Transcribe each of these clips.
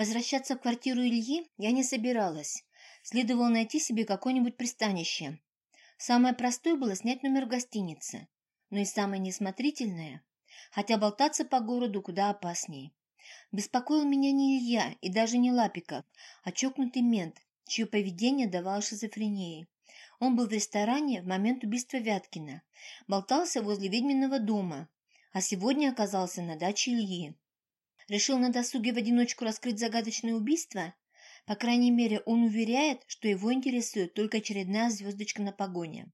Возвращаться в квартиру Ильи я не собиралась. Следовало найти себе какое-нибудь пристанище. Самое простое было снять номер в гостинице, но и самое несмотрительное, хотя болтаться по городу куда опаснее. Беспокоил меня не Илья и даже не Лапиков, а чокнутый мент, чье поведение давало шизофрении. Он был в ресторане в момент убийства Вяткина, болтался возле ведьминого дома, а сегодня оказался на даче Ильи. Решил на досуге в одиночку раскрыть загадочное убийство? По крайней мере, он уверяет, что его интересует только очередная звездочка на погоне.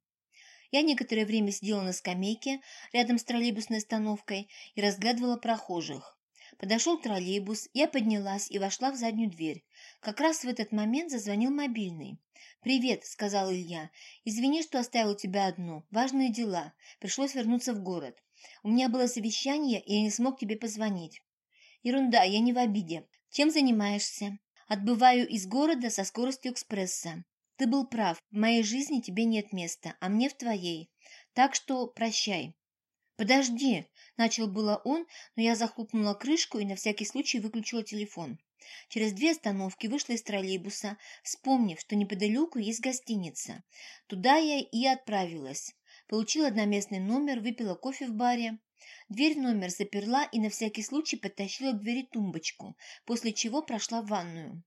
Я некоторое время сидела на скамейке рядом с троллейбусной остановкой и разглядывала прохожих. Подошел троллейбус, я поднялась и вошла в заднюю дверь. Как раз в этот момент зазвонил мобильный. «Привет», — сказал Илья. «Извини, что оставил тебя одну. Важные дела. Пришлось вернуться в город. У меня было совещание, и я не смог тебе позвонить». «Ерунда, я не в обиде. Чем занимаешься?» «Отбываю из города со скоростью экспресса. Ты был прав. В моей жизни тебе нет места, а мне в твоей. Так что прощай». «Подожди!» – начал было он, но я захлопнула крышку и на всякий случай выключила телефон. Через две остановки вышла из троллейбуса, вспомнив, что неподалеку есть гостиница. Туда я и отправилась. Получила одноместный номер, выпила кофе в баре. Дверь в номер заперла и на всякий случай подтащила к двери тумбочку, после чего прошла в ванную.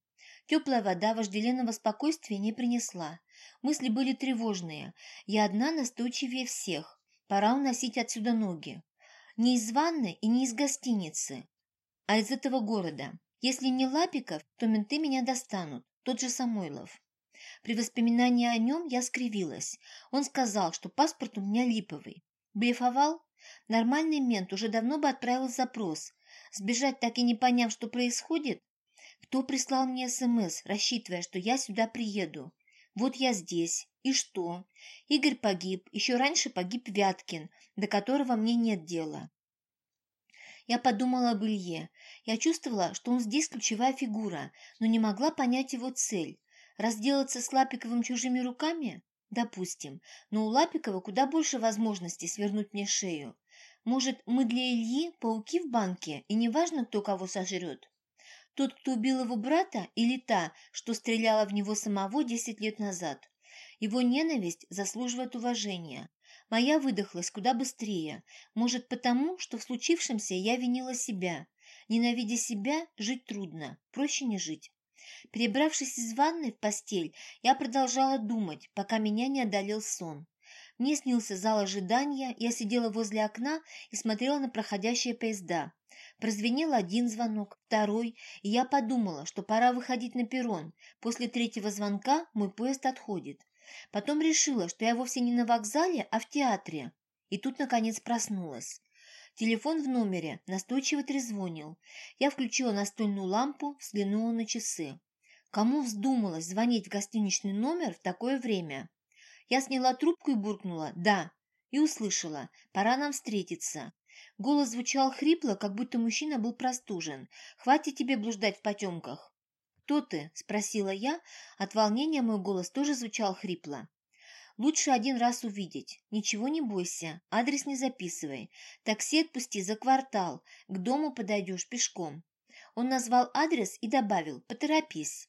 Теплая вода вожделенного спокойствия не принесла. Мысли были тревожные. Я одна настойчивее всех. Пора уносить отсюда ноги. Не из ванны и не из гостиницы, а из этого города. Если не Лапиков, то менты меня достанут, тот же Самойлов. При воспоминании о нем я скривилась. Он сказал, что паспорт у меня липовый. Блефовал? Нормальный мент уже давно бы отправил запрос. Сбежать, так и не поняв, что происходит? Кто прислал мне СМС, рассчитывая, что я сюда приеду? Вот я здесь. И что? Игорь погиб, еще раньше погиб Вяткин, до которого мне нет дела. Я подумала об Илье. Я чувствовала, что он здесь ключевая фигура, но не могла понять его цель. Разделаться с Лапиковым чужими руками? Допустим. Но у Лапикова куда больше возможностей свернуть мне шею. Может, мы для Ильи пауки в банке, и неважно, кто кого сожрет? Тот, кто убил его брата, или та, что стреляла в него самого десять лет назад? Его ненависть заслуживает уважения. Моя выдохлась куда быстрее. Может, потому, что в случившемся я винила себя. Ненавидя себя, жить трудно. Проще не жить. Перебравшись из ванной в постель, я продолжала думать, пока меня не одолел сон. Мне снился зал ожидания, я сидела возле окна и смотрела на проходящие поезда. Прозвенел один звонок, второй, и я подумала, что пора выходить на перрон. После третьего звонка мой поезд отходит. Потом решила, что я вовсе не на вокзале, а в театре. И тут, наконец, проснулась. Телефон в номере настойчиво трезвонил. Я включила настольную лампу, взглянула на часы. Кому вздумалось звонить в гостиничный номер в такое время? Я сняла трубку и буркнула «да» и услышала «пора нам встретиться». Голос звучал хрипло, как будто мужчина был простужен. «Хватит тебе блуждать в потемках». «Кто ты?» – спросила я. От волнения мой голос тоже звучал хрипло. «Лучше один раз увидеть. Ничего не бойся. Адрес не записывай. Такси отпусти за квартал. К дому подойдешь пешком». Он назвал адрес и добавил «поторопись».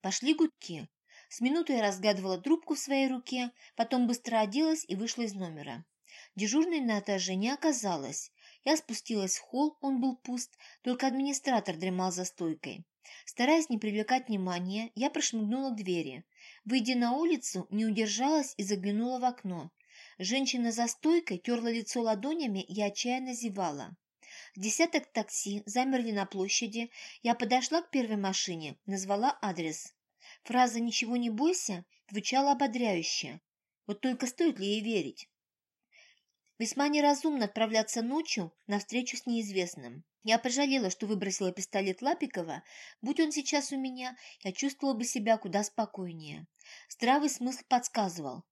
Пошли гудки. С минуты я разгадывала трубку в своей руке, потом быстро оделась и вышла из номера. Дежурной на этаже не оказалось. Я спустилась в холл, он был пуст, только администратор дремал за стойкой. Стараясь не привлекать внимания, я прошмыгнула к двери. Выйдя на улицу, не удержалась и заглянула в окно. Женщина за стойкой терла лицо ладонями и отчаянно зевала. Десяток такси замерли на площади. Я подошла к первой машине, назвала адрес. Фраза «ничего не бойся» звучала ободряюще. Вот только стоит ли ей верить? Весьма неразумно отправляться ночью на встречу с неизвестным. Я пожалела, что выбросила пистолет Лапикова. Будь он сейчас у меня, я чувствовала бы себя куда спокойнее. Здравый смысл подсказывал.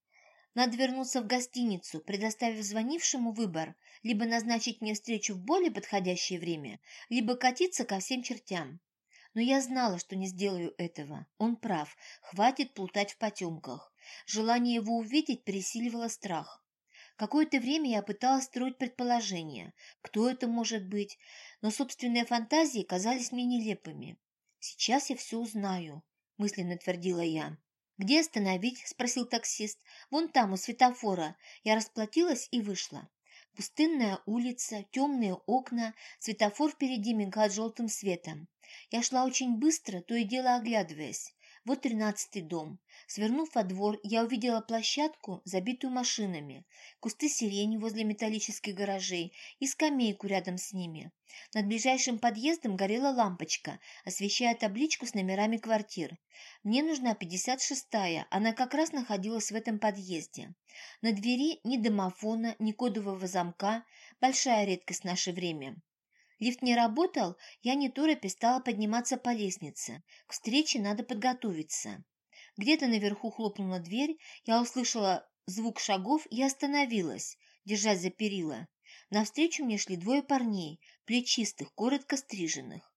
Надо вернуться в гостиницу, предоставив звонившему выбор, либо назначить мне встречу в более подходящее время, либо катиться ко всем чертям. Но я знала, что не сделаю этого. Он прав, хватит плутать в потемках. Желание его увидеть пересиливало страх. Какое-то время я пыталась строить предположения, кто это может быть, но собственные фантазии казались мне нелепыми. Сейчас я все узнаю, мысленно твердила я. «Где остановить?» – спросил таксист. «Вон там, у светофора». Я расплатилась и вышла. Пустынная улица, темные окна, светофор впереди мигает желтым светом. Я шла очень быстро, то и дело оглядываясь. Вот тринадцатый дом. Свернув во двор, я увидела площадку, забитую машинами, кусты сирени возле металлических гаражей и скамейку рядом с ними. Над ближайшим подъездом горела лампочка, освещая табличку с номерами квартир. Мне нужна 56-я, она как раз находилась в этом подъезде. На двери ни домофона, ни кодового замка, большая редкость в наше время. Лифт не работал, я не торопясь стала подниматься по лестнице. К встрече надо подготовиться. Где-то наверху хлопнула дверь, я услышала звук шагов и остановилась, держась за перила. Навстречу мне шли двое парней, плечистых, коротко стриженных.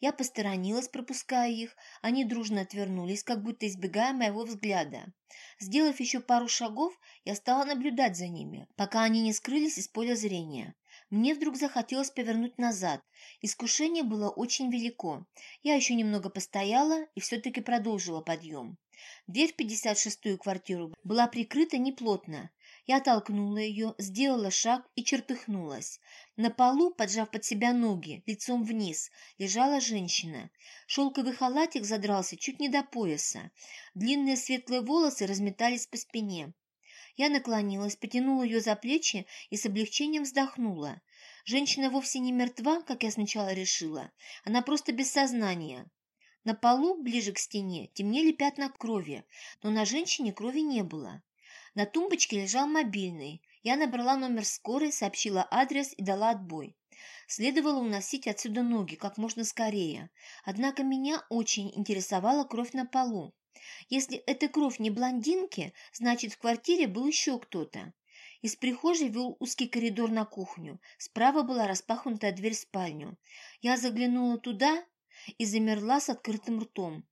Я посторонилась, пропуская их, они дружно отвернулись, как будто избегая моего взгляда. Сделав еще пару шагов, я стала наблюдать за ними, пока они не скрылись из поля зрения. Мне вдруг захотелось повернуть назад. Искушение было очень велико. Я еще немного постояла и все-таки продолжила подъем. Дверь в 56-ю квартиру была прикрыта неплотно. Я толкнула ее, сделала шаг и чертыхнулась. На полу, поджав под себя ноги, лицом вниз, лежала женщина. Шелковый халатик задрался чуть не до пояса. Длинные светлые волосы разметались по спине. Я наклонилась, потянула ее за плечи и с облегчением вздохнула. Женщина вовсе не мертва, как я сначала решила. Она просто без сознания. На полу, ближе к стене, темнели пятна крови, но на женщине крови не было. На тумбочке лежал мобильный. Я набрала номер скорой, сообщила адрес и дала отбой. Следовало уносить отсюда ноги как можно скорее. Однако меня очень интересовала кровь на полу. Если это кровь не блондинки, значит, в квартире был еще кто-то. Из прихожей вел узкий коридор на кухню. Справа была распахнутая дверь в спальню. Я заглянула туда и замерла с открытым ртом.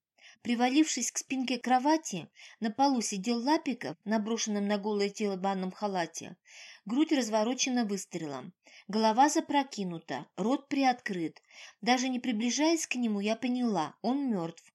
Привалившись к спинке кровати, на полу сидел Лапиков, наброшенном на голое тело банном халате. Грудь разворочена выстрелом. Голова запрокинута, рот приоткрыт. Даже не приближаясь к нему, я поняла, он мертв.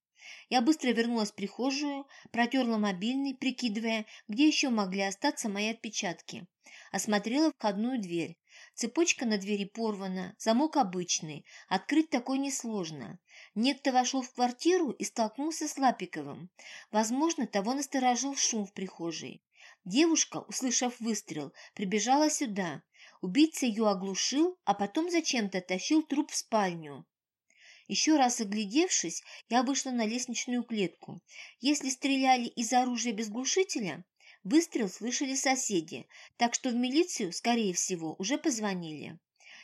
Я быстро вернулась в прихожую, протерла мобильный, прикидывая, где еще могли остаться мои отпечатки. Осмотрела входную дверь. Цепочка на двери порвана, замок обычный, открыть такой несложно. Некто вошел в квартиру и столкнулся с Лапиковым. Возможно, того насторожил шум в прихожей. Девушка, услышав выстрел, прибежала сюда. Убийца ее оглушил, а потом зачем-то тащил труп в спальню. Еще раз оглядевшись, я вышла на лестничную клетку. Если стреляли из оружия без глушителя, выстрел слышали соседи, так что в милицию, скорее всего, уже позвонили.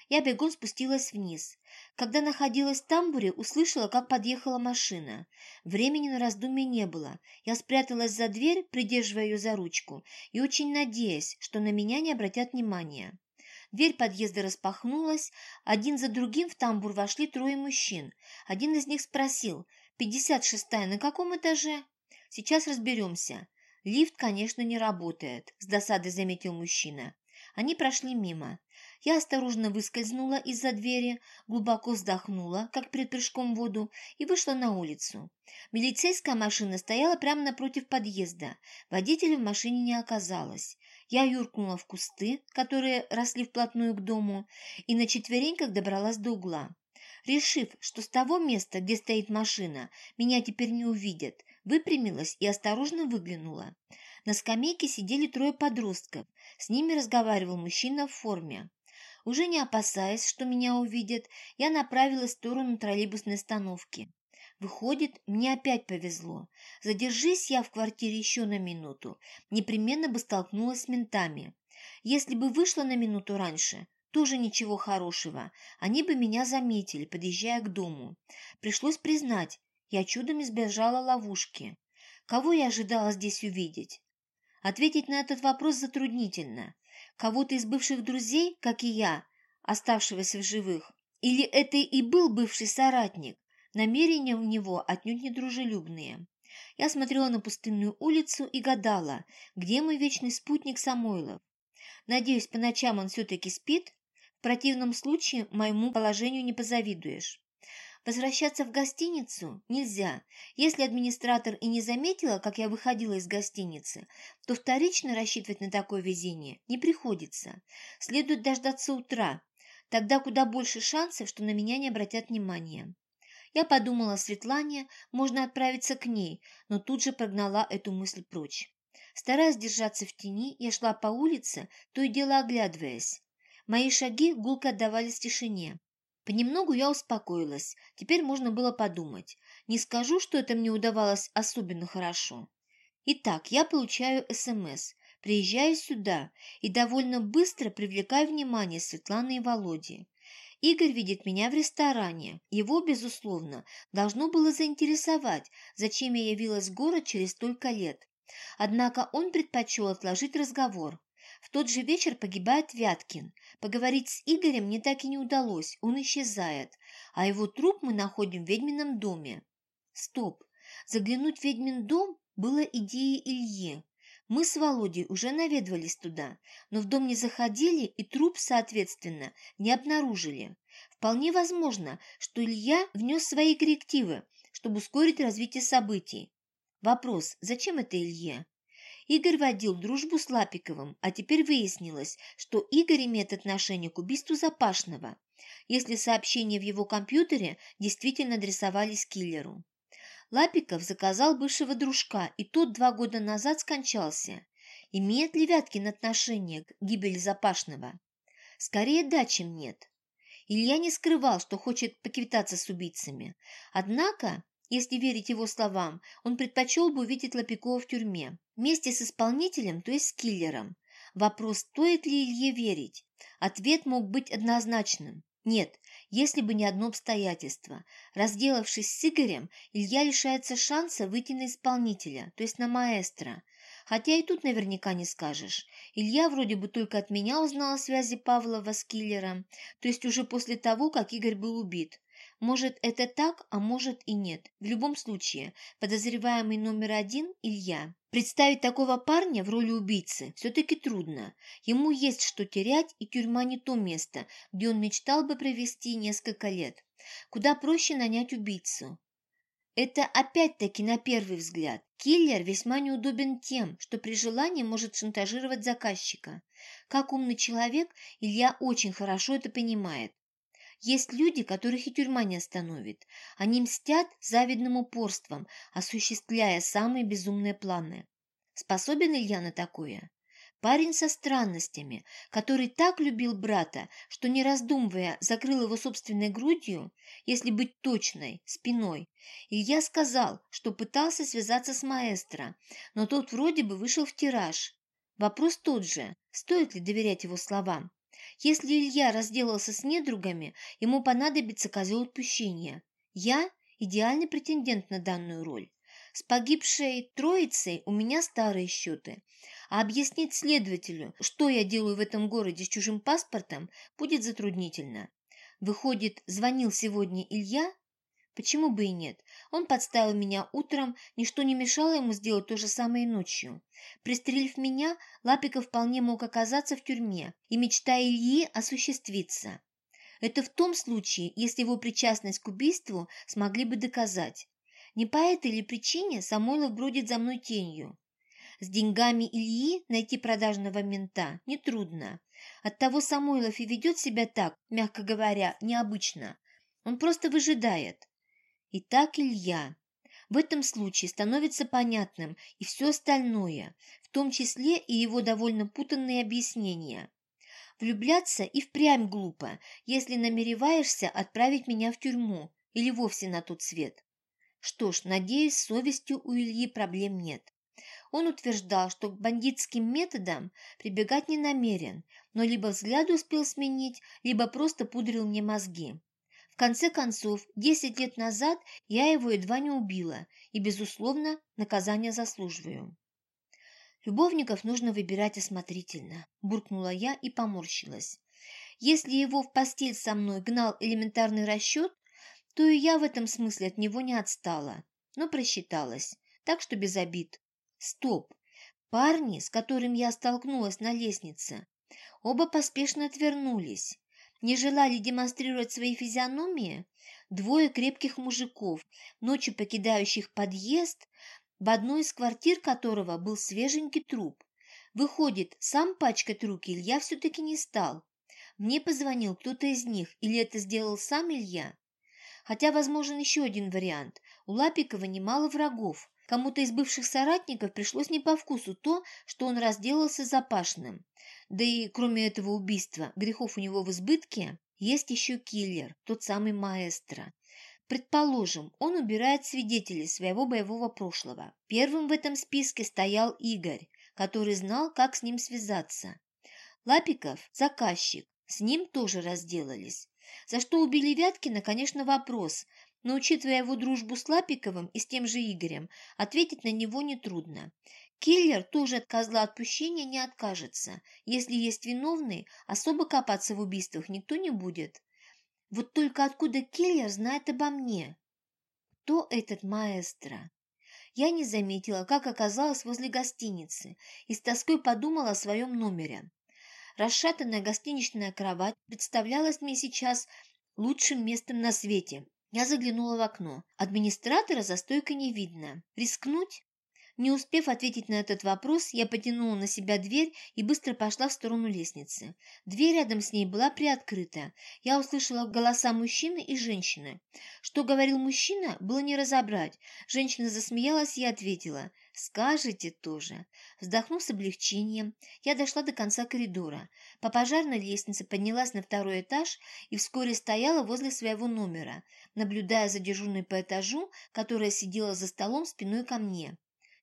Я бегом спустилась вниз. Когда находилась в тамбуре, услышала, как подъехала машина. Времени на раздумье не было. Я спряталась за дверь, придерживая ее за ручку, и очень надеясь, что на меня не обратят внимания. Дверь подъезда распахнулась, один за другим в тамбур вошли трое мужчин. Один из них спросил, «Пятьдесят шестая на каком этаже?» «Сейчас разберемся». «Лифт, конечно, не работает», – с досадой заметил мужчина. Они прошли мимо. Я осторожно выскользнула из-за двери, глубоко вздохнула, как перед прыжком в воду, и вышла на улицу. Милицейская машина стояла прямо напротив подъезда. Водителя в машине не оказалось. Я юркнула в кусты, которые росли вплотную к дому, и на четвереньках добралась до угла. Решив, что с того места, где стоит машина, меня теперь не увидят, выпрямилась и осторожно выглянула. На скамейке сидели трое подростков. С ними разговаривал мужчина в форме. Уже не опасаясь, что меня увидят, я направилась в сторону троллейбусной остановки. Выходит, мне опять повезло. Задержись я в квартире еще на минуту, непременно бы столкнулась с ментами. Если бы вышла на минуту раньше, тоже ничего хорошего. Они бы меня заметили, подъезжая к дому. Пришлось признать, я чудом избежала ловушки. Кого я ожидала здесь увидеть? Ответить на этот вопрос затруднительно. Кого-то из бывших друзей, как и я, оставшегося в живых? Или это и был бывший соратник? Намерения у него отнюдь не дружелюбные. Я смотрела на пустынную улицу и гадала, где мой вечный спутник Самойлов. Надеюсь, по ночам он все-таки спит? В противном случае моему положению не позавидуешь. Возвращаться в гостиницу нельзя. Если администратор и не заметила, как я выходила из гостиницы, то вторично рассчитывать на такое везение не приходится. Следует дождаться утра. Тогда куда больше шансов, что на меня не обратят внимания. Я подумала о Светлане, можно отправиться к ней, но тут же прогнала эту мысль прочь. Стараясь держаться в тени, я шла по улице, то и дело оглядываясь. Мои шаги гулко отдавались тишине. Понемногу я успокоилась. Теперь можно было подумать. Не скажу, что это мне удавалось особенно хорошо. Итак, я получаю СМС, приезжаю сюда и довольно быстро привлекаю внимание Светланы и Володи. Игорь видит меня в ресторане. Его, безусловно, должно было заинтересовать, зачем я явилась в город через столько лет. Однако он предпочел отложить разговор. В тот же вечер погибает Вяткин. Поговорить с Игорем мне так и не удалось, он исчезает, а его труп мы находим в ведьмином доме. Стоп, заглянуть в ведьмин дом было идеей Ильи. Мы с Володей уже наведывались туда, но в дом не заходили и труп, соответственно, не обнаружили. Вполне возможно, что Илья внес свои коррективы, чтобы ускорить развитие событий. Вопрос, зачем это Илье? Игорь водил дружбу с Лапиковым, а теперь выяснилось, что Игорь имеет отношение к убийству Запашного, если сообщения в его компьютере действительно адресовались киллеру. Лапиков заказал бывшего дружка, и тот два года назад скончался. Имеет ли Вяткин отношение к гибели Запашного? Скорее да, чем нет. Илья не скрывал, что хочет поквитаться с убийцами. Однако если верить его словам, он предпочел бы увидеть Лопикова в тюрьме, вместе с исполнителем, то есть с киллером. Вопрос, стоит ли Илье верить? Ответ мог быть однозначным. Нет, если бы не одно обстоятельство. Разделавшись с Игорем, Илья лишается шанса выйти на исполнителя, то есть на маэстро. Хотя и тут наверняка не скажешь. Илья вроде бы только от меня узнал о связи Павлова с киллером, то есть уже после того, как Игорь был убит. Может, это так, а может и нет. В любом случае, подозреваемый номер один – Илья. Представить такого парня в роли убийцы все-таки трудно. Ему есть что терять, и тюрьма не то место, где он мечтал бы провести несколько лет. Куда проще нанять убийцу. Это опять-таки на первый взгляд. Киллер весьма неудобен тем, что при желании может шантажировать заказчика. Как умный человек, Илья очень хорошо это понимает. Есть люди, которых и тюрьма не остановит. Они мстят завидным упорством, осуществляя самые безумные планы. Способен Илья на такое? Парень со странностями, который так любил брата, что, не раздумывая, закрыл его собственной грудью, если быть точной, спиной. Илья сказал, что пытался связаться с маэстро, но тот вроде бы вышел в тираж. Вопрос тот же, стоит ли доверять его словам. Если Илья разделался с недругами, ему понадобится козел отпущения. Я – идеальный претендент на данную роль. С погибшей троицей у меня старые счеты. А объяснить следователю, что я делаю в этом городе с чужим паспортом, будет затруднительно. Выходит, звонил сегодня Илья Почему бы и нет? Он подставил меня утром, ничто не мешало ему сделать то же самое и ночью. Пристрелив меня, Лапиков вполне мог оказаться в тюрьме, и мечта Ильи осуществиться. Это в том случае, если его причастность к убийству смогли бы доказать. Не по этой ли причине Самойлов бродит за мной тенью? С деньгами Ильи найти продажного мента нетрудно. Оттого Самойлов и ведет себя так, мягко говоря, необычно. Он просто выжидает. Итак, Илья. В этом случае становится понятным и все остальное, в том числе и его довольно путанные объяснения. Влюбляться и впрямь глупо, если намереваешься отправить меня в тюрьму или вовсе на тот свет. Что ж, надеюсь, с совестью у Ильи проблем нет. Он утверждал, что к бандитским методам прибегать не намерен, но либо взгляд успел сменить, либо просто пудрил мне мозги конце концов, десять лет назад я его едва не убила и, безусловно, наказание заслуживаю. Любовников нужно выбирать осмотрительно, буркнула я и поморщилась. Если его в постель со мной гнал элементарный расчет, то и я в этом смысле от него не отстала, но просчиталась, так что без обид. Стоп! Парни, с которыми я столкнулась на лестнице, оба поспешно отвернулись. Не желали демонстрировать свои физиономии, двое крепких мужиков, ночью покидающих подъезд, в одной из квартир которого был свеженький труп. Выходит, сам пачкать руки Илья все-таки не стал. Мне позвонил кто-то из них, или это сделал сам Илья? Хотя возможен еще один вариант. У Лапикова немало врагов. Кому-то из бывших соратников пришлось не по вкусу то, что он разделался запашным. Да и кроме этого убийства, грехов у него в избытке, есть еще киллер, тот самый маэстро. Предположим, он убирает свидетелей своего боевого прошлого. Первым в этом списке стоял Игорь, который знал, как с ним связаться. Лапиков – заказчик, с ним тоже разделались. За что убили Вяткина, конечно, вопрос, но, учитывая его дружбу с Лапиковым и с тем же Игорем, ответить на него нетрудно. Киллер тоже от козла отпущения не откажется. Если есть виновный, особо копаться в убийствах никто не будет. Вот только откуда Киллер знает обо мне? Кто этот маэстро? Я не заметила, как оказалась возле гостиницы, и с тоской подумала о своем номере. Расшатанная гостиничная кровать представлялась мне сейчас лучшим местом на свете. Я заглянула в окно. Администратора за стойкой не видно. Рискнуть? Не успев ответить на этот вопрос, я потянула на себя дверь и быстро пошла в сторону лестницы. Дверь рядом с ней была приоткрыта. Я услышала голоса мужчины и женщины. Что говорил мужчина, было не разобрать. Женщина засмеялась и ответила «Скажете тоже». Вздохнув с облегчением, я дошла до конца коридора. По пожарной лестнице поднялась на второй этаж и вскоре стояла возле своего номера, наблюдая за дежурной по этажу, которая сидела за столом спиной ко мне.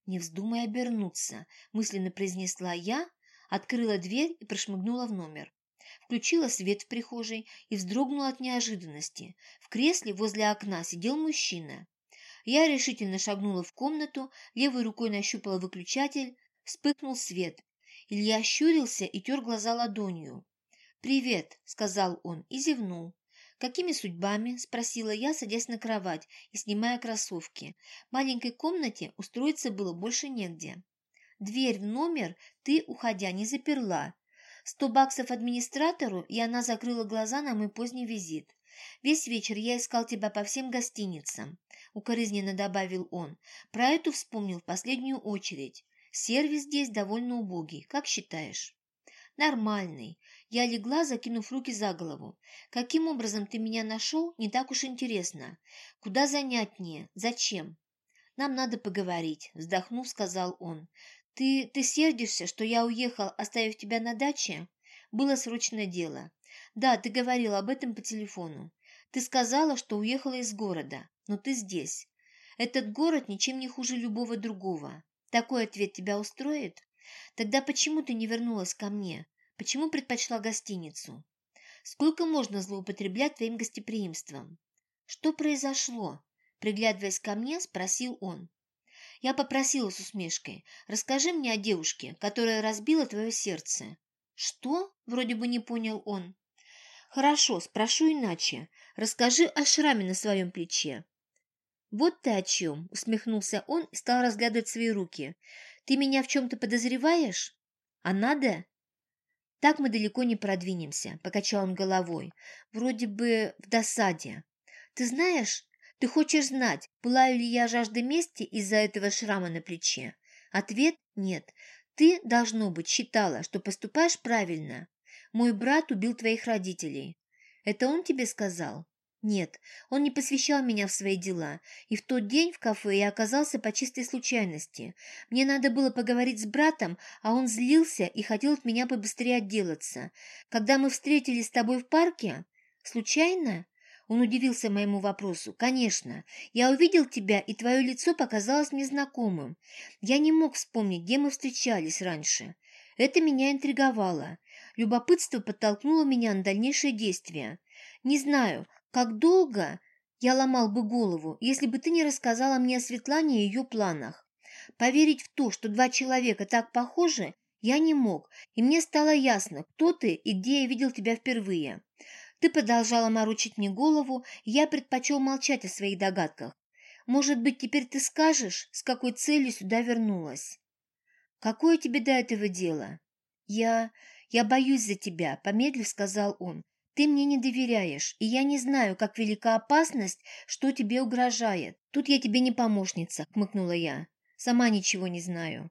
«Не вздумай обернуться», – мысленно произнесла я, открыла дверь и прошмыгнула в номер. Включила свет в прихожей и вздрогнула от неожиданности. В кресле возле окна сидел мужчина. Я решительно шагнула в комнату, левой рукой нащупала выключатель, вспыхнул свет. Илья щурился и тер глаза ладонью. «Привет», — сказал он и зевнул. «Какими судьбами?» – спросила я, садясь на кровать и снимая кроссовки. В маленькой комнате устроиться было больше негде. «Дверь в номер ты, уходя, не заперла. Сто баксов администратору, и она закрыла глаза на мой поздний визит. Весь вечер я искал тебя по всем гостиницам», – укоризненно добавил он. «Про эту вспомнил в последнюю очередь. Сервис здесь довольно убогий, как считаешь?» «Нормальный. Я легла, закинув руки за голову. Каким образом ты меня нашел, не так уж интересно. Куда занятнее? Зачем?» «Нам надо поговорить», — вздохнув, сказал он. «Ты, ты сердишься, что я уехал, оставив тебя на даче?» «Было срочное дело. Да, ты говорила об этом по телефону. Ты сказала, что уехала из города, но ты здесь. Этот город ничем не хуже любого другого. Такой ответ тебя устроит?» Тогда почему ты не вернулась ко мне? Почему предпочла гостиницу? Сколько можно злоупотреблять твоим гостеприимством? Что произошло? Приглядываясь ко мне, спросил он. Я попросила с усмешкой. Расскажи мне о девушке, которая разбила твое сердце. Что? Вроде бы не понял он. Хорошо, спрошу иначе. Расскажи о шраме на своем плече. Вот ты о чем, усмехнулся он и стал разглядывать свои руки. Ты меня в чем-то подозреваешь? А надо? Так мы далеко не продвинемся, покачал он головой. Вроде бы в досаде. Ты знаешь, ты хочешь знать, пылаю ли я жаждой мести из-за этого шрама на плече? Ответ – нет. Ты, должно быть, считала, что поступаешь правильно. Мой брат убил твоих родителей. Это он тебе сказал? Нет, он не посвящал меня в свои дела, и в тот день в кафе я оказался по чистой случайности. Мне надо было поговорить с братом, а он злился и хотел от меня побыстрее отделаться. Когда мы встретились с тобой в парке? Случайно? Он удивился моему вопросу. «Конечно. Я увидел тебя, и твое лицо показалось мне знакомым. Я не мог вспомнить, где мы встречались раньше. Это меня интриговало. Любопытство подтолкнуло меня на дальнейшие действия. Не знаю, как долго я ломал бы голову, если бы ты не рассказала мне о Светлане и ее планах. Поверить в то, что два человека так похожи, я не мог, и мне стало ясно, кто ты и где я видел тебя впервые. Ты продолжала морочить мне голову, и я предпочел молчать о своих догадках. Может быть, теперь ты скажешь, с какой целью сюда вернулась? Какое тебе до этого дело? Я... я боюсь за тебя, помедлив сказал он. Ты мне не доверяешь, и я не знаю, как велика опасность, что тебе угрожает. Тут я тебе не помощница, хмыкнула я. Сама ничего не знаю.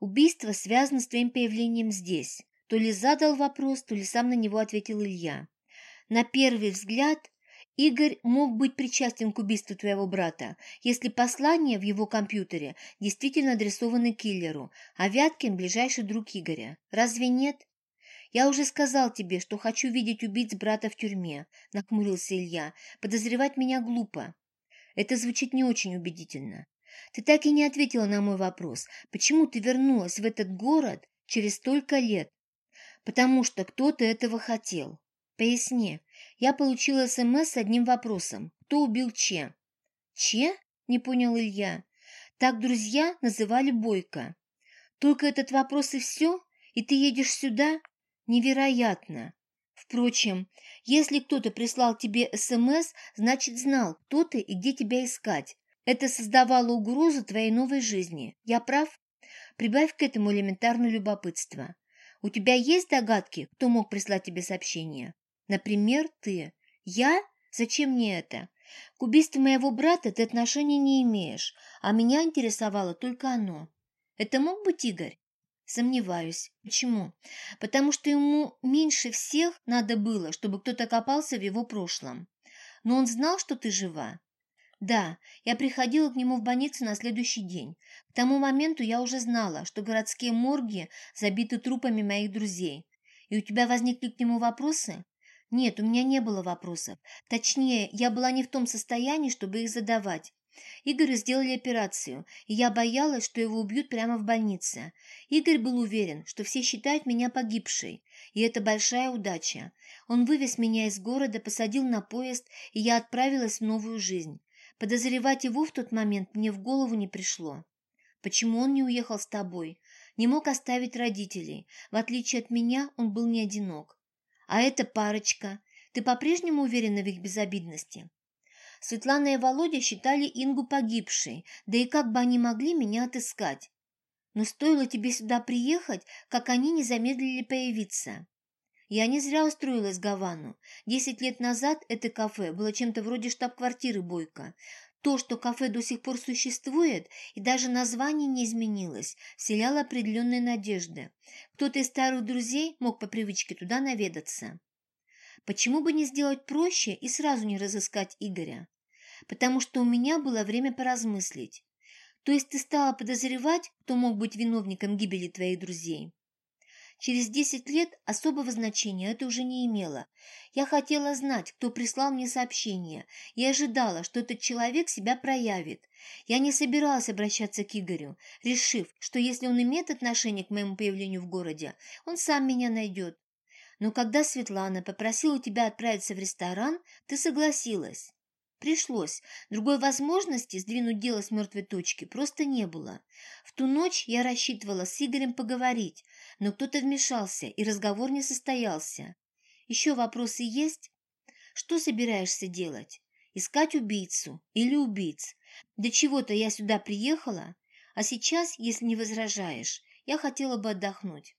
Убийство связано с твоим появлением здесь. То ли задал вопрос, то ли сам на него ответил Илья. На первый взгляд Игорь мог быть причастен к убийству твоего брата, если послание в его компьютере действительно адресовано киллеру, а Вяткин – ближайший друг Игоря. Разве нет? «Я уже сказал тебе, что хочу видеть убийц брата в тюрьме», – нахмурился Илья. «Подозревать меня глупо». Это звучит не очень убедительно. Ты так и не ответила на мой вопрос. Почему ты вернулась в этот город через столько лет? Потому что кто-то этого хотел. Поясни. Я получила СМС с одним вопросом. Кто убил Че? Че? Не понял Илья. Так друзья называли Бойко. Только этот вопрос и все? И ты едешь сюда? Невероятно. Впрочем, если кто-то прислал тебе СМС, значит знал, кто ты и где тебя искать. Это создавало угрозу твоей новой жизни. Я прав? Прибавь к этому элементарное любопытство. У тебя есть догадки, кто мог прислать тебе сообщение? Например, ты. Я? Зачем мне это? К убийству моего брата ты отношения не имеешь, а меня интересовало только оно. Это мог быть Игорь? Сомневаюсь. Почему? Потому что ему меньше всех надо было, чтобы кто-то копался в его прошлом. Но он знал, что ты жива. Да, я приходила к нему в больницу на следующий день. К тому моменту я уже знала, что городские морги забиты трупами моих друзей. И у тебя возникли к нему вопросы? Нет, у меня не было вопросов. Точнее, я была не в том состоянии, чтобы их задавать. Игорю сделали операцию, и я боялась, что его убьют прямо в больнице. Игорь был уверен, что все считают меня погибшей, и это большая удача. Он вывез меня из города, посадил на поезд, и я отправилась в новую жизнь. Подозревать его в тот момент мне в голову не пришло. Почему он не уехал с тобой? Не мог оставить родителей. В отличие от меня, он был не одинок. А эта парочка, ты по-прежнему уверена в их безобидности? Светлана и Володя считали Ингу погибшей, да и как бы они могли меня отыскать? Но стоило тебе сюда приехать, как они не замедлили появиться. Я не зря устроилась в Гавану. Десять лет назад это кафе было чем-то вроде штаб-квартиры Бойко. То, что кафе до сих пор существует, и даже название не изменилось, вселяло определенные надежды. Кто-то из старых друзей мог по привычке туда наведаться. Почему бы не сделать проще и сразу не разыскать Игоря? Потому что у меня было время поразмыслить. То есть ты стала подозревать, кто мог быть виновником гибели твоих друзей? Через десять лет особого значения это уже не имело. Я хотела знать, кто прислал мне сообщение, и ожидала, что этот человек себя проявит. Я не собиралась обращаться к Игорю, решив, что если он имеет отношение к моему появлению в городе, он сам меня найдет. Но когда Светлана попросила тебя отправиться в ресторан, ты согласилась. Пришлось. Другой возможности сдвинуть дело с мертвой точки просто не было. В ту ночь я рассчитывала с Игорем поговорить, но кто-то вмешался, и разговор не состоялся. Еще вопросы есть? Что собираешься делать? Искать убийцу или убийц? До чего-то я сюда приехала, а сейчас, если не возражаешь, я хотела бы отдохнуть.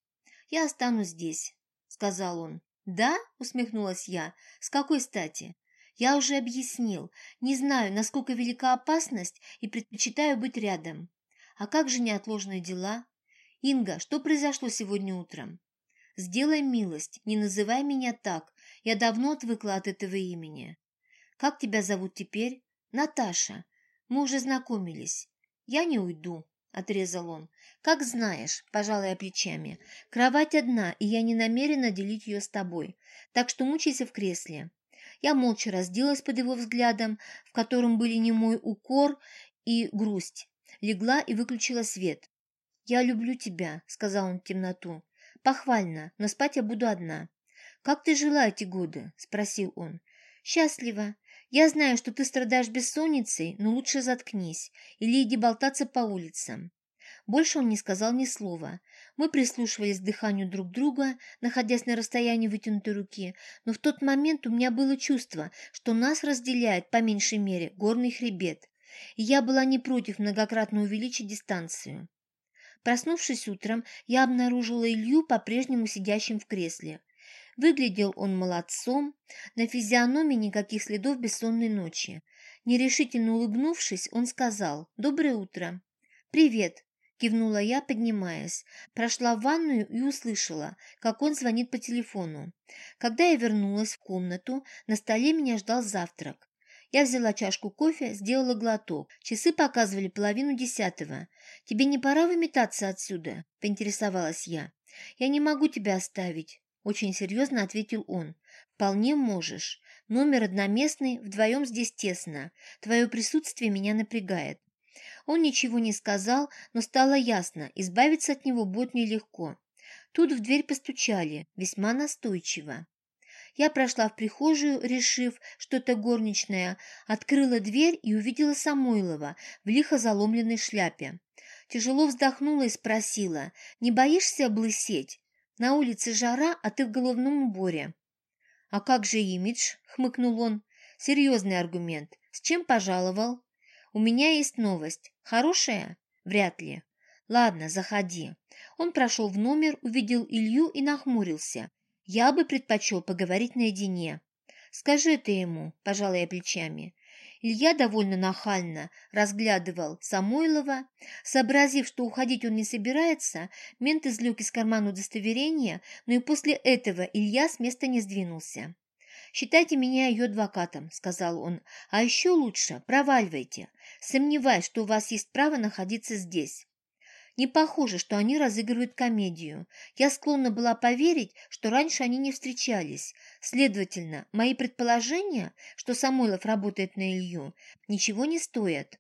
Я останусь здесь, сказал он. Да? усмехнулась я. С какой стати? Я уже объяснил. Не знаю, насколько велика опасность и предпочитаю быть рядом. А как же неотложные дела? Инга, что произошло сегодня утром? Сделай милость, не называй меня так. Я давно отвыкла от этого имени. Как тебя зовут теперь? Наташа. Мы уже знакомились. Я не уйду, отрезал он. Как знаешь, пожалуй, плечами. Кровать одна, и я не намерена делить ее с тобой. Так что мучайся в кресле. Я молча разделась под его взглядом, в котором были немой укор и грусть. Легла и выключила свет. «Я люблю тебя», — сказал он в темноту. «Похвально, но спать я буду одна». «Как ты жила эти годы?» — спросил он. «Счастливо. Я знаю, что ты страдаешь бессонницей, но лучше заткнись или иди болтаться по улицам». Больше он не сказал ни слова. Мы прислушивались к дыханию друг друга, находясь на расстоянии вытянутой руки, но в тот момент у меня было чувство, что нас разделяет, по меньшей мере, горный хребет, и я была не против многократно увеличить дистанцию. Проснувшись утром, я обнаружила Илью по-прежнему сидящим в кресле. Выглядел он молодцом, на физиономии никаких следов бессонной ночи. Нерешительно улыбнувшись, он сказал «Доброе утро». «Привет», – кивнула я, поднимаясь. Прошла в ванную и услышала, как он звонит по телефону. Когда я вернулась в комнату, на столе меня ждал завтрак. Я взяла чашку кофе, сделала глоток. Часы показывали половину десятого. «Тебе не пора выметаться отсюда?» – поинтересовалась я. «Я не могу тебя оставить», – очень серьезно ответил он. «Вполне можешь. Номер одноместный, вдвоем здесь тесно. Твое присутствие меня напрягает». Он ничего не сказал, но стало ясно, избавиться от него будет нелегко. Тут в дверь постучали, весьма настойчиво. Я прошла в прихожую, решив, что это горничная, открыла дверь и увидела Самойлова в лихо заломленной шляпе. Тяжело вздохнула и спросила, «Не боишься облысеть? На улице жара, а ты в головном уборе». «А как же имидж?» — хмыкнул он. «Серьезный аргумент. С чем пожаловал?» «У меня есть новость. Хорошая?» «Вряд ли». «Ладно, заходи». Он прошел в номер, увидел Илью и нахмурился. Я бы предпочел поговорить наедине. Скажи ты ему, пожалуй, плечами. Илья довольно нахально разглядывал Самойлова. Сообразив, что уходить он не собирается, мент извлек из кармана удостоверение, но и после этого Илья с места не сдвинулся. «Считайте меня ее адвокатом», — сказал он. «А еще лучше проваливайте. Сомневаюсь, что у вас есть право находиться здесь». Не похоже, что они разыгрывают комедию. Я склонна была поверить, что раньше они не встречались. Следовательно, мои предположения, что Самойлов работает на Илью, ничего не стоят.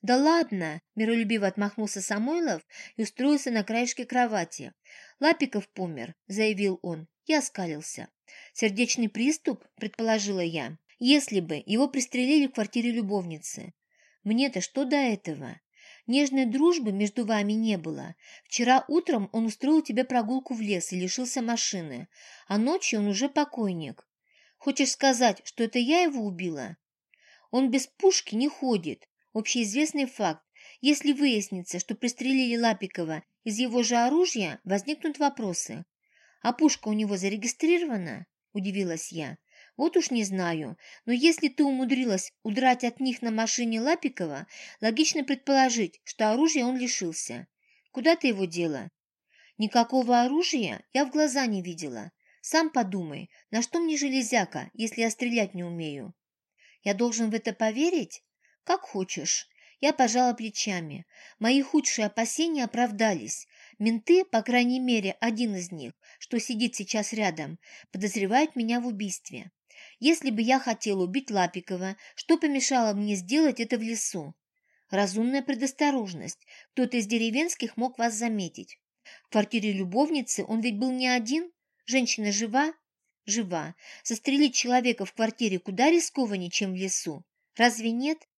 «Да ладно!» – миролюбиво отмахнулся Самойлов и устроился на краешке кровати. «Лапиков помер», – заявил он. Я скалился. «Сердечный приступ?» – предположила я. «Если бы его пристрелили в квартире любовницы». «Мне-то что до этого?» Нежной дружбы между вами не было. Вчера утром он устроил тебе прогулку в лес и лишился машины, а ночью он уже покойник. Хочешь сказать, что это я его убила? Он без пушки не ходит. Общеизвестный факт. Если выяснится, что пристрелили Лапикова из его же оружия, возникнут вопросы. А пушка у него зарегистрирована? Удивилась я. Вот уж не знаю, но если ты умудрилась удрать от них на машине Лапикова, логично предположить, что оружия он лишился. Куда ты его дела? Никакого оружия я в глаза не видела. Сам подумай, на что мне железяка, если я стрелять не умею? Я должен в это поверить? Как хочешь. Я пожала плечами. Мои худшие опасения оправдались. Менты, по крайней мере, один из них, что сидит сейчас рядом, подозревают меня в убийстве. Если бы я хотел убить Лапикова, что помешало мне сделать это в лесу? Разумная предосторожность. Кто-то из деревенских мог вас заметить. В квартире любовницы он ведь был не один. Женщина жива? Жива. Застрелить человека в квартире куда рискованнее, чем в лесу. Разве нет?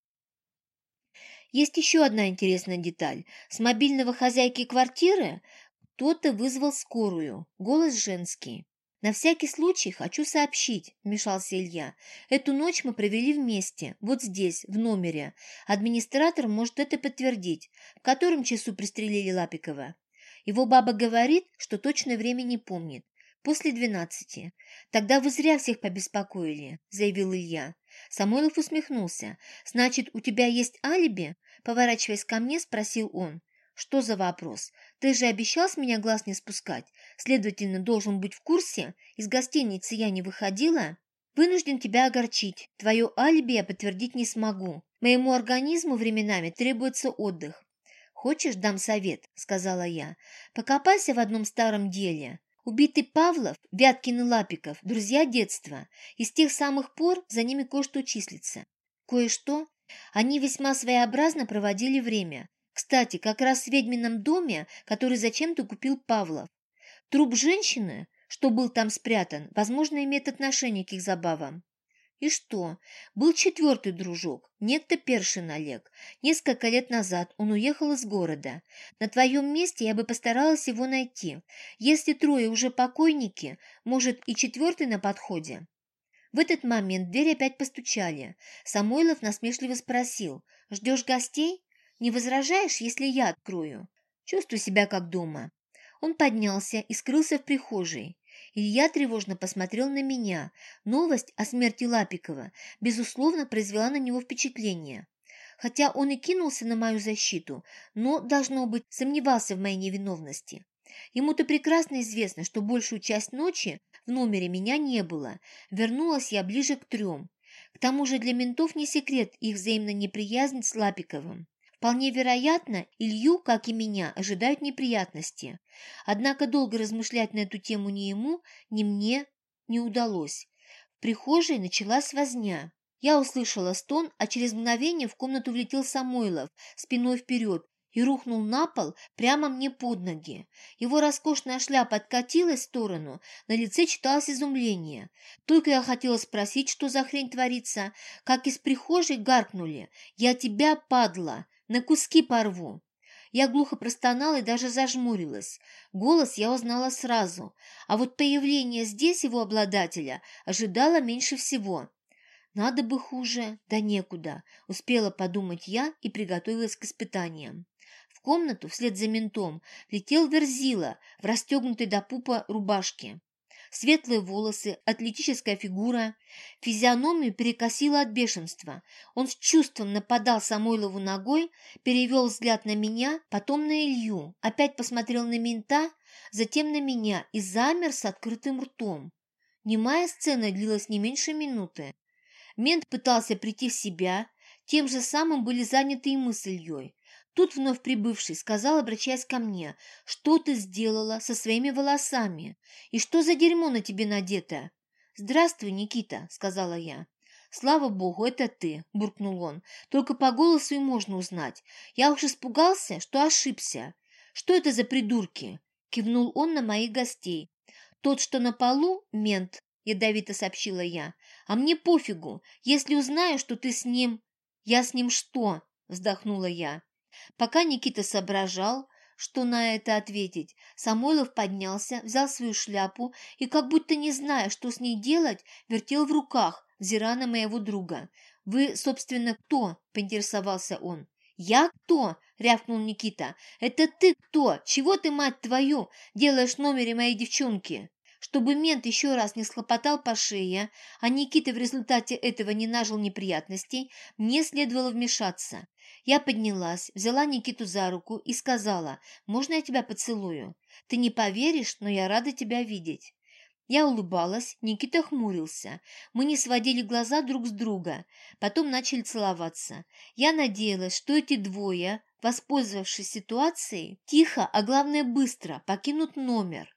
Есть еще одна интересная деталь. С мобильного хозяйки квартиры кто-то вызвал скорую. Голос женский. «На всякий случай хочу сообщить», – вмешался Илья. «Эту ночь мы провели вместе, вот здесь, в номере. Администратор может это подтвердить. В котором часу пристрелили Лапикова?» Его баба говорит, что точное время не помнит. «После двенадцати. Тогда вы зря всех побеспокоили», – заявил Илья. Самойлов усмехнулся. «Значит, у тебя есть алиби?» Поворачиваясь ко мне, спросил он. «Что за вопрос? Ты же обещал с меня глаз не спускать. Следовательно, должен быть в курсе. Из гостиницы я не выходила. Вынужден тебя огорчить. Твое алиби я подтвердить не смогу. Моему организму временами требуется отдых. «Хочешь, дам совет?» – сказала я. «Покопайся в одном старом деле. Убитый Павлов, Вяткин и Лапиков – друзья детства. И с тех самых пор за ними кое-что числится. Кое-что? Они весьма своеобразно проводили время. Кстати, как раз в ведьмином доме, который зачем-то купил Павлов. Труп женщины, что был там спрятан, возможно, имеет отношение к их забавам. И что? Был четвертый дружок, некто Першин Олег. Несколько лет назад он уехал из города. На твоем месте я бы постаралась его найти. Если трое уже покойники, может, и четвертый на подходе. В этот момент в дверь опять постучали. Самойлов насмешливо спросил, «Ждешь гостей?» Не возражаешь, если я открою? Чувствую себя как дома». Он поднялся и скрылся в прихожей. Илья тревожно посмотрел на меня. Новость о смерти Лапикова, безусловно, произвела на него впечатление. Хотя он и кинулся на мою защиту, но, должно быть, сомневался в моей невиновности. Ему-то прекрасно известно, что большую часть ночи в номере меня не было. Вернулась я ближе к трем. К тому же для ментов не секрет их взаимная неприязнь с Лапиковым. Вполне вероятно, Илью, как и меня, ожидают неприятности. Однако долго размышлять на эту тему ни ему, ни мне не удалось. В прихожей началась возня. Я услышала стон, а через мгновение в комнату влетел Самойлов спиной вперед и рухнул на пол прямо мне под ноги. Его роскошная шляпа откатилась в сторону, на лице читалось изумление. Только я хотела спросить, что за хрень творится, как из прихожей гаркнули. «Я тебя, падла, на куски порву!» Я глухо простонала и даже зажмурилась. Голос я узнала сразу, а вот появление здесь его обладателя ожидала меньше всего. Надо бы хуже, да некуда, успела подумать я и приготовилась к испытаниям комнату вслед за ментом летел Верзила в расстегнутой до пупа рубашке. Светлые волосы, атлетическая фигура, физиономию перекосило от бешенства. Он с чувством нападал Самойлову ногой, перевел взгляд на меня, потом на Илью, опять посмотрел на мента, затем на меня и замер с открытым ртом. Немая сцена длилась не меньше минуты. Мент пытался прийти в себя, тем же самым были заняты и мы с Ильей. Тут вновь прибывший сказал, обращаясь ко мне, что ты сделала со своими волосами и что за дерьмо на тебе надето. «Здравствуй, Никита», — сказала я. «Слава богу, это ты», — буркнул он. «Только по голосу и можно узнать. Я уж испугался, что ошибся. Что это за придурки?» — кивнул он на моих гостей. «Тот, что на полу, мент», — ядовито сообщила я. «А мне пофигу, если узнаю, что ты с ним...» «Я с ним что?» — вздохнула я. Пока Никита соображал, что на это ответить, Самойлов поднялся, взял свою шляпу и, как будто не зная, что с ней делать, вертел в руках, взирая на моего друга. «Вы, собственно, кто?» – поинтересовался он. «Я кто?» – рявкнул Никита. «Это ты кто? Чего ты, мать твою, делаешь в номере моей девчонки?» Чтобы мент еще раз не схлопотал по шее, а Никита в результате этого не нажил неприятностей, мне следовало вмешаться. Я поднялась, взяла Никиту за руку и сказала, «Можно я тебя поцелую? Ты не поверишь, но я рада тебя видеть». Я улыбалась, Никита хмурился. Мы не сводили глаза друг с друга, потом начали целоваться. Я надеялась, что эти двое, воспользовавшись ситуацией, тихо, а главное быстро, покинут номер.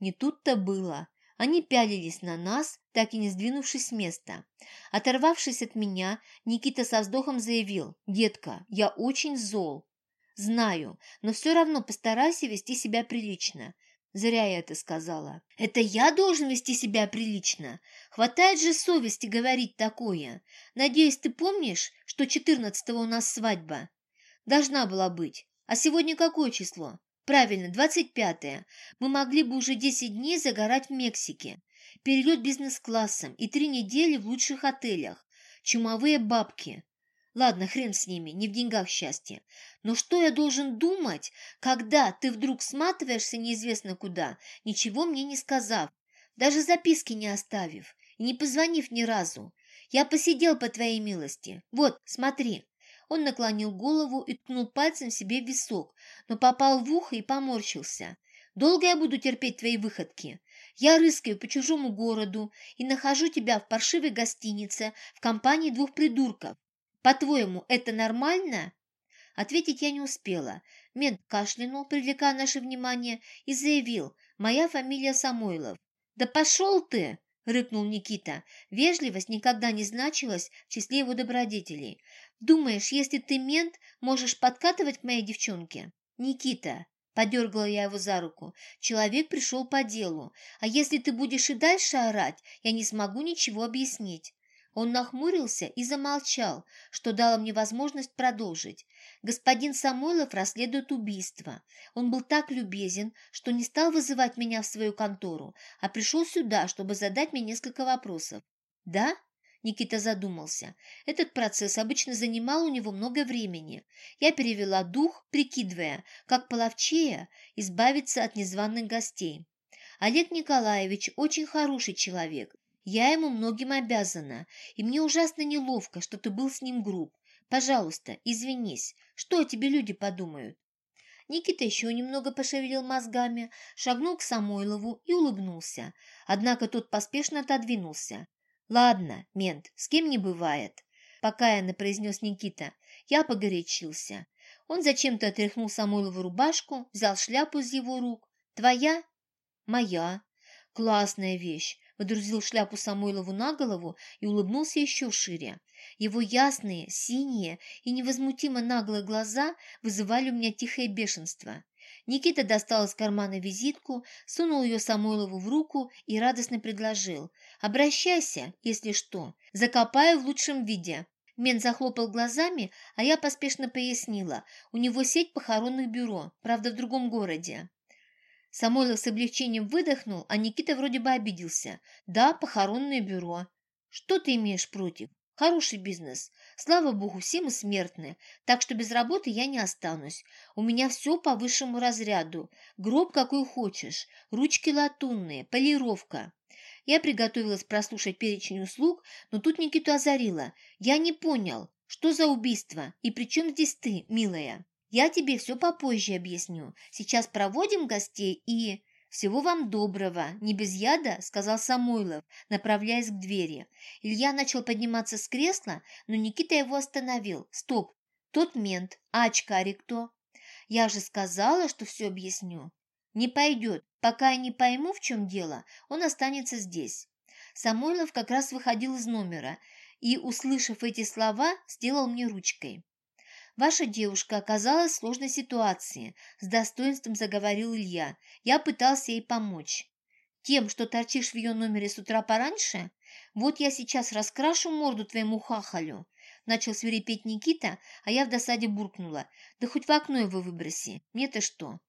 Не тут-то было. Они пялились на нас, так и не сдвинувшись с места. Оторвавшись от меня, Никита со вздохом заявил, «Детка, я очень зол». «Знаю, но все равно постарайся вести себя прилично». Зря я это сказала. «Это я должен вести себя прилично? Хватает же совести говорить такое. Надеюсь, ты помнишь, что четырнадцатого у нас свадьба?» «Должна была быть. А сегодня какое число?» Правильно, 25-е. Мы могли бы уже 10 дней загорать в Мексике. Перелет бизнес-классом и три недели в лучших отелях. Чумовые бабки. Ладно, хрен с ними, не в деньгах счастье. Но что я должен думать, когда ты вдруг сматываешься неизвестно куда, ничего мне не сказав, даже записки не оставив и не позвонив ни разу? Я посидел по твоей милости. Вот, смотри. Он наклонил голову и ткнул пальцем себе в висок, но попал в ухо и поморщился. «Долго я буду терпеть твои выходки? Я рыскаю по чужому городу и нахожу тебя в паршивой гостинице в компании двух придурков. По-твоему, это нормально?» Ответить я не успела. Мент кашлянул, привлекая наше внимание, и заявил, «Моя фамилия Самойлов». «Да пошел ты!» — рыкнул Никита. Вежливость никогда не значилась в числе его добродетелей. Думаешь, если ты мент, можешь подкатывать к моей девчонке? Никита, подергала я его за руку, человек пришел по делу, а если ты будешь и дальше орать, я не смогу ничего объяснить. Он нахмурился и замолчал, что дало мне возможность продолжить. Господин Самойлов расследует убийство. Он был так любезен, что не стал вызывать меня в свою контору, а пришел сюда, чтобы задать мне несколько вопросов. «Да?» Никита задумался. Этот процесс обычно занимал у него много времени. Я перевела дух, прикидывая, как половчее избавиться от незваных гостей. Олег Николаевич очень хороший человек. Я ему многим обязана, и мне ужасно неловко, что ты был с ним груб. Пожалуйста, извинись. Что о тебе люди подумают?» Никита еще немного пошевелил мозгами, шагнул к Самойлову и улыбнулся. Однако тот поспешно отодвинулся. «Ладно, мент, с кем не бывает», — покаянно произнес Никита. Я погорячился. Он зачем-то отряхнул Самойлову рубашку, взял шляпу из его рук. «Твоя?» «Моя». «Классная вещь водрузил шляпу Самойлову на голову и улыбнулся еще шире. Его ясные, синие и невозмутимо наглые глаза вызывали у меня тихое бешенство. Никита достал из кармана визитку, сунул ее Самойлову в руку и радостно предложил. «Обращайся, если что. Закопаю в лучшем виде». Мен захлопал глазами, а я поспешно пояснила. У него сеть похоронных бюро, правда, в другом городе. Самойлов с облегчением выдохнул, а Никита вроде бы обиделся. «Да, похоронное бюро». «Что ты имеешь против? Хороший бизнес. Слава богу, все мы смертны, так что без работы я не останусь. У меня все по высшему разряду. Гроб какой хочешь, ручки латунные, полировка». Я приготовилась прослушать перечень услуг, но тут Никиту озарила. «Я не понял, что за убийство и при чем здесь ты, милая?» Я тебе все попозже объясню. Сейчас проводим гостей и... «Всего вам доброго, не без яда», — сказал Самойлов, направляясь к двери. Илья начал подниматься с кресла, но Никита его остановил. «Стоп, тот мент, а очкарик кто?» «Я же сказала, что все объясню». «Не пойдет. Пока я не пойму, в чем дело, он останется здесь». Самойлов как раз выходил из номера и, услышав эти слова, сделал мне ручкой. «Ваша девушка оказалась в сложной ситуации», – с достоинством заговорил Илья. «Я пытался ей помочь». «Тем, что торчишь в ее номере с утра пораньше? Вот я сейчас раскрашу морду твоему хахалю». Начал свирепеть Никита, а я в досаде буркнула. «Да хоть в окно его выброси. Мне-то что?»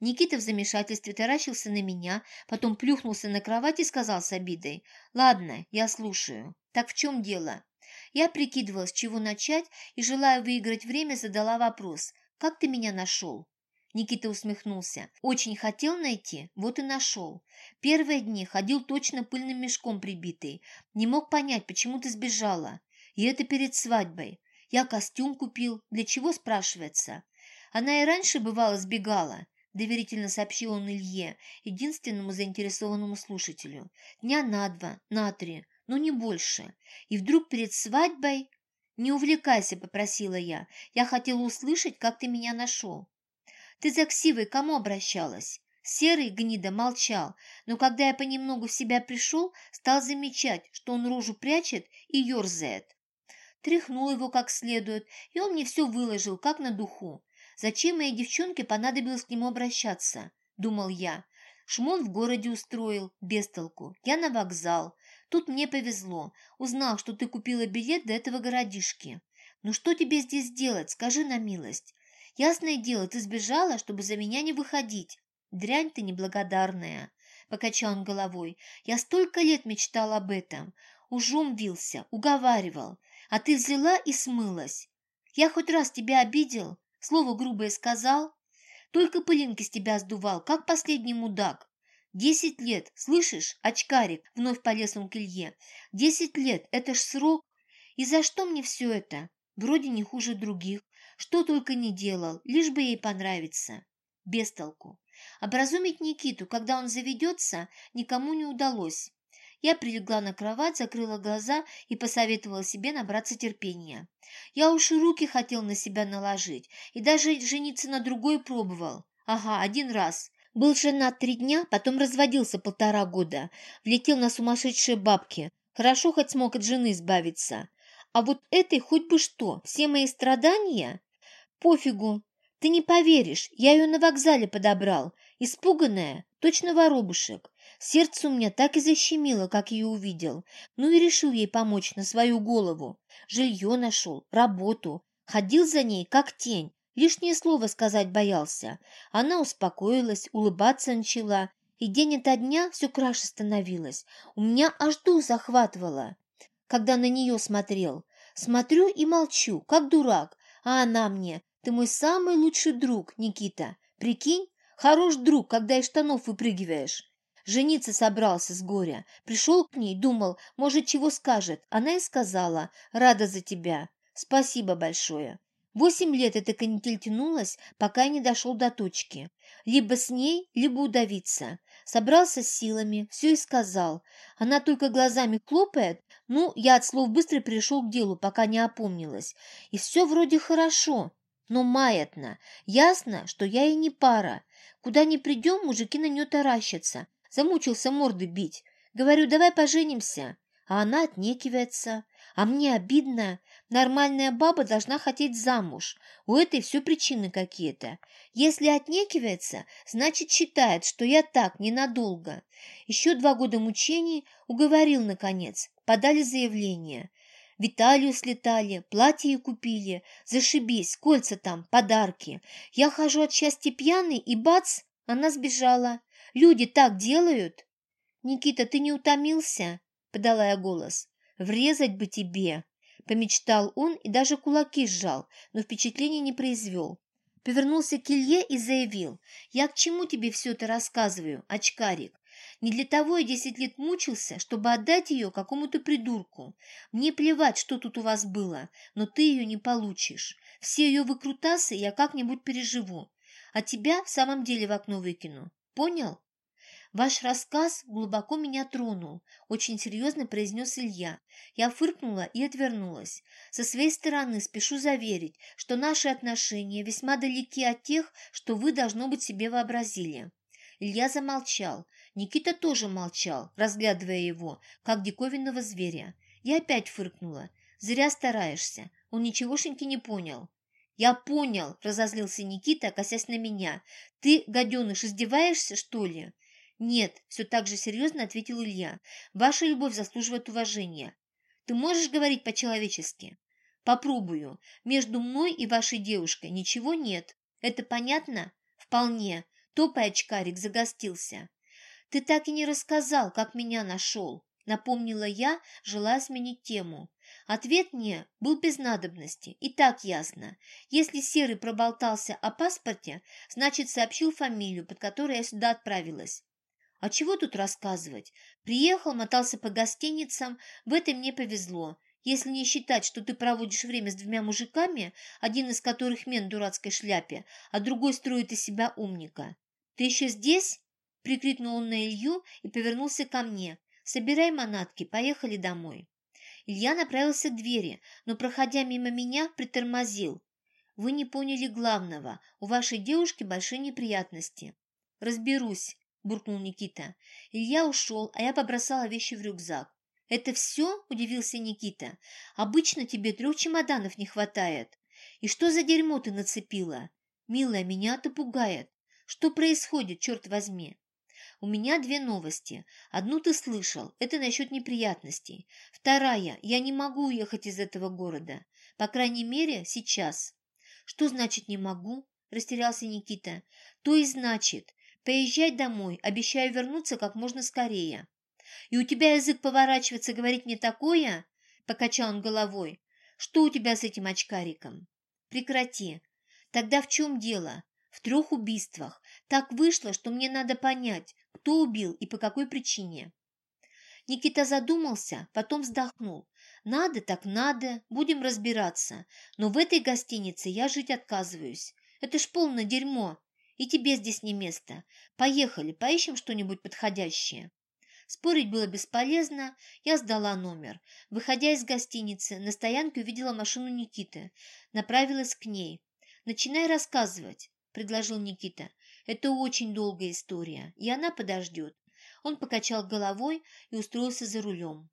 Никита в замешательстве таращился на меня, потом плюхнулся на кровать и сказал с обидой. «Ладно, я слушаю. Так в чем дело?» Я прикидывала, с чего начать, и, желая выиграть время, задала вопрос. «Как ты меня нашел?» Никита усмехнулся. «Очень хотел найти, вот и нашел. Первые дни ходил точно пыльным мешком прибитый. Не мог понять, почему ты сбежала. И это перед свадьбой. Я костюм купил. Для чего, спрашивается? Она и раньше, бывало, сбегала. — доверительно сообщил он Илье, единственному заинтересованному слушателю. «Дня на два, на три, но не больше. И вдруг перед свадьбой... «Не увлекайся», — попросила я. «Я хотела услышать, как ты меня нашел». «Ты за ксивой кому обращалась?» Серый гнида молчал, но когда я понемногу в себя пришел, стал замечать, что он рожу прячет и ерзает. Тряхнул его как следует, и он мне все выложил, как на духу. Зачем моей девчонке понадобилось к нему обращаться? Думал я. Шмон в городе устроил, без толку. Я на вокзал. Тут мне повезло. Узнал, что ты купила билет до этого городишки. Ну что тебе здесь делать, скажи на милость. Ясное дело, ты сбежала, чтобы за меня не выходить. Дрянь ты неблагодарная, покачал он головой. Я столько лет мечтал об этом. Ужом вился, уговаривал. А ты взяла и смылась. Я хоть раз тебя обидел? Слово грубое сказал? Только пылинки с тебя сдувал, как последний мудак. Десять лет, слышишь, очкарик, вновь полез он к Илье. Десять лет, это ж срок. И за что мне все это? Вроде не хуже других. Что только не делал, лишь бы ей понравиться. Без толку. Образумить Никиту, когда он заведется, никому не удалось. Я прилегла на кровать, закрыла глаза и посоветовала себе набраться терпения. Я уж и руки хотел на себя наложить, и даже жениться на другой пробовал. Ага, один раз. Был женат три дня, потом разводился полтора года. Влетел на сумасшедшие бабки. Хорошо хоть смог от жены избавиться. А вот этой хоть бы что, все мои страдания? Пофигу. Ты не поверишь, я ее на вокзале подобрал. Испуганная, точно воробушек. Сердце у меня так и защемило, как ее увидел. Ну и решил ей помочь на свою голову. Жилье нашел, работу. Ходил за ней, как тень. Лишнее слово сказать боялся. Она успокоилась, улыбаться начала, и день ото дня все краше становилось. У меня аж дух захватывало, когда на нее смотрел. Смотрю и молчу, как дурак, а она мне, ты мой самый лучший друг, Никита. Прикинь, хорош друг, когда из штанов выпрыгиваешь. Жениться собрался с горя. Пришел к ней, думал, может, чего скажет. Она и сказала, рада за тебя. Спасибо большое. Восемь лет эта канитель тянулась, пока не дошел до точки. Либо с ней, либо удавиться. Собрался с силами, все и сказал. Она только глазами хлопает. Ну, я от слов быстро перешел к делу, пока не опомнилась. И все вроде хорошо, но маятно. Ясно, что я и не пара. Куда ни придем, мужики на нее таращатся. Замучился морды бить. Говорю, давай поженимся. А она отнекивается. А мне обидно. Нормальная баба должна хотеть замуж. У этой все причины какие-то. Если отнекивается, значит считает, что я так, ненадолго. Еще два года мучений уговорил, наконец. Подали заявление. В Италию слетали, платье купили. Зашибись, кольца там, подарки. Я хожу от счастья пьяный, и бац, она сбежала. Люди так делают. «Никита, ты не утомился?» — подала я голос. «Врезать бы тебе!» Помечтал он и даже кулаки сжал, но впечатления не произвел. Повернулся к Илье и заявил, «Я к чему тебе все это рассказываю, очкарик? Не для того я десять лет мучился, чтобы отдать ее какому-то придурку. Мне плевать, что тут у вас было, но ты ее не получишь. Все ее выкрутасы я как-нибудь переживу, а тебя в самом деле в окно выкину. Понял?» «Ваш рассказ глубоко меня тронул», – очень серьезно произнес Илья. Я фыркнула и отвернулась. Со своей стороны спешу заверить, что наши отношения весьма далеки от тех, что вы, должно быть, себе вообразили. Илья замолчал. Никита тоже молчал, разглядывая его, как диковинного зверя. Я опять фыркнула. «Зря стараешься. Он ничегошеньки не понял». «Я понял», – разозлился Никита, косясь на меня. «Ты, гаденыш, издеваешься, что ли?» «Нет», – все так же серьезно ответил Илья. «Ваша любовь заслуживает уважения. Ты можешь говорить по-человечески?» «Попробую. Между мной и вашей девушкой ничего нет. Это понятно?» «Вполне. Топай, очкарик, загостился». «Ты так и не рассказал, как меня нашел», – напомнила я, желая сменить тему. Ответ мне был без надобности, и так ясно. Если Серый проболтался о паспорте, значит, сообщил фамилию, под которой я сюда отправилась. А чего тут рассказывать? Приехал, мотался по гостиницам, в этом мне повезло. Если не считать, что ты проводишь время с двумя мужиками, один из которых мент дурацкой шляпе, а другой строит из себя умника. «Ты еще здесь?» – прикрикнул он на Илью и повернулся ко мне. «Собирай манатки, поехали домой». Илья направился к двери, но, проходя мимо меня, притормозил. «Вы не поняли главного. У вашей девушки большие неприятности». «Разберусь», – буркнул Никита. Илья ушел, а я побросала вещи в рюкзак. «Это все?» – удивился Никита. «Обычно тебе трех чемоданов не хватает. И что за дерьмо ты нацепила? Милая, меня это пугает. Что происходит, черт возьми?» «У меня две новости. Одну ты слышал, это насчет неприятностей. Вторая, я не могу уехать из этого города. По крайней мере, сейчас». «Что значит «не могу»?» – растерялся Никита. «То и значит, Поезжай домой, обещаю вернуться как можно скорее. И у тебя язык поворачивается говорить мне такое?» Покачал он головой. «Что у тебя с этим очкариком?» «Прекрати. Тогда в чем дело?» «В трех убийствах. Так вышло, что мне надо понять, кто убил и по какой причине». Никита задумался, потом вздохнул. «Надо так надо, будем разбираться. Но в этой гостинице я жить отказываюсь. Это ж полное дерьмо. И тебе здесь не место. Поехали, поищем что-нибудь подходящее». Спорить было бесполезно, я сдала номер. Выходя из гостиницы, на стоянке увидела машину Никиты. Направилась к ней. «Начинай рассказывать», — предложил Никита. «Это очень долгая история, и она подождет». Он покачал головой и устроился за рулем.